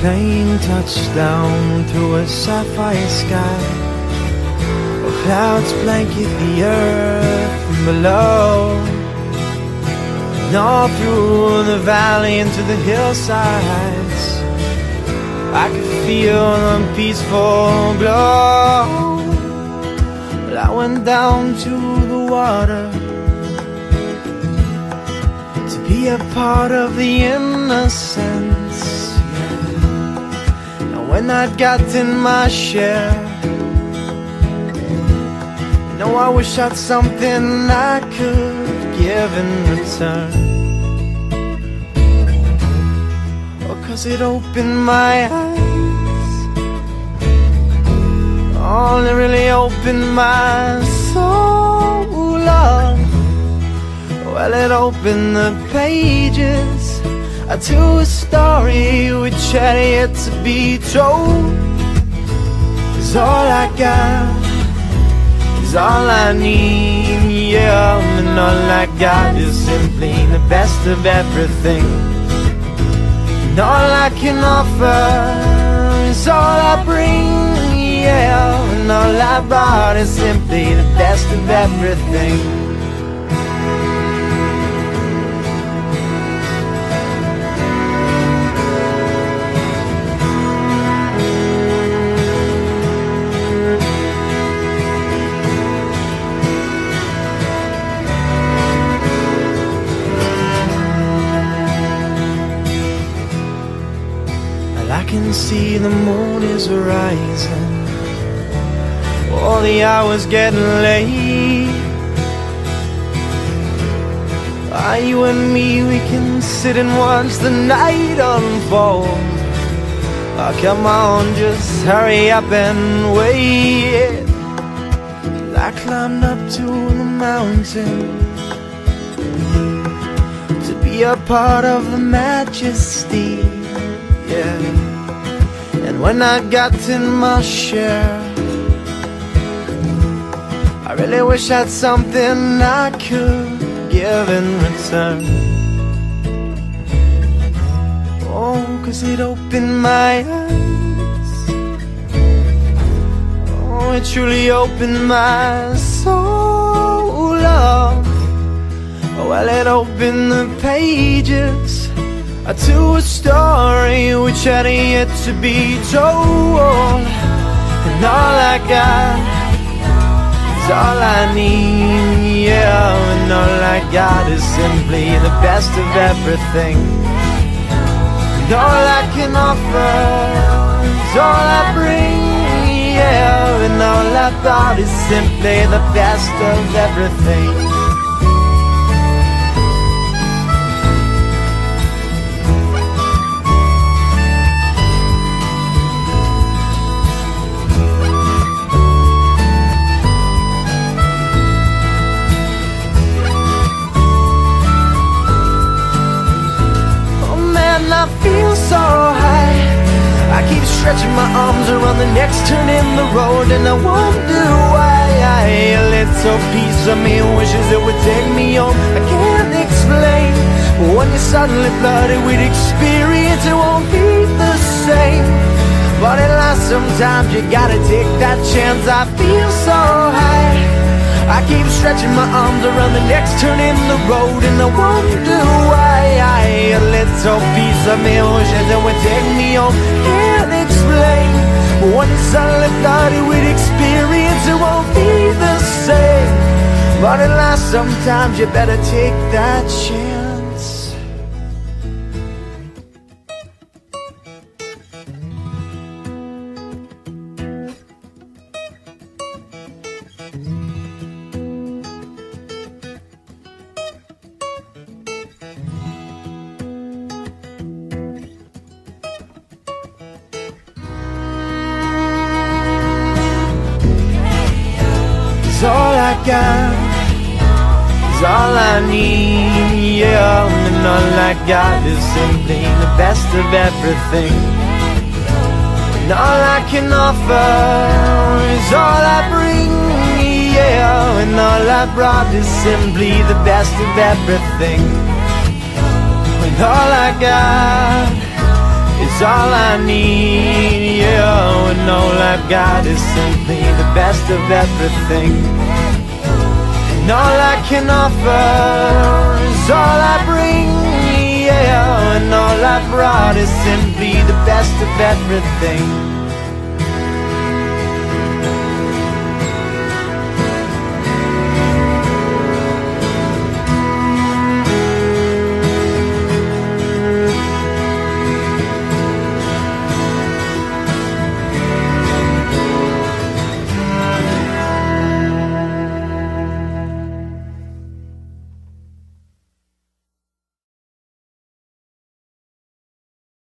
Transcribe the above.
plane touched down through a sapphire sky. While clouds blanket the earth from below. And all through the valley into the hillsides, I could feel the peaceful glow. But I went down to the water to be a part of the innocence. When I'd gotten my share, you know, I wish I'd something I could give in return. Oh, cause it opened my eyes. Oh, it really opened my soul up. Well, it opened the pages uh, to a story which had yet to be told. Cause all I got is all I need, yeah. And all I got is simply the best of everything. And all I can offer is all I bring, yeah. And all I brought is simply the best of everything. I can see the moon is rising. All the hours getting late. Ah, you and me, we can sit and watch the night unfold. Ah, come on, just hurry up and wait. I climbed up to the mountain to be a part of the majesty. And when I got in my share, I really wish I had something I could give in return. Oh, cause it opened my eyes. Oh, it truly opened my soul up. Well, it opened the pages to a story which had yet to be told. And all I got is all I need, yeah. And all I got is simply the best of everything. And all I can offer is all I bring, yeah. And all I thought is simply the best of everything. I feel so high. I keep stretching my arms around the next turn in the road, and I wonder why. A little piece of me wishes it would take me home. I can't explain. But when you're suddenly flooded with experience, it won't be the same. But at last, sometimes you gotta take that chance. I feel so high. I keep stretching my arms around the next turn in the road And I wonder why I, a little piece of me wishes it would take me home. Can't explain. But when it's suddenly it would experience It won't be the same. But at last sometimes you better take that chance Cause all I got is all I need, yeah. And all I got is simply the best of everything. And all I can offer is all I bring, yeah. And all I brought is simply the best of everything. When all I got all I need. Yeah, and all I've got is simply the best of everything. And all I can offer is all I bring. Yeah, and all I brought is simply the best of everything.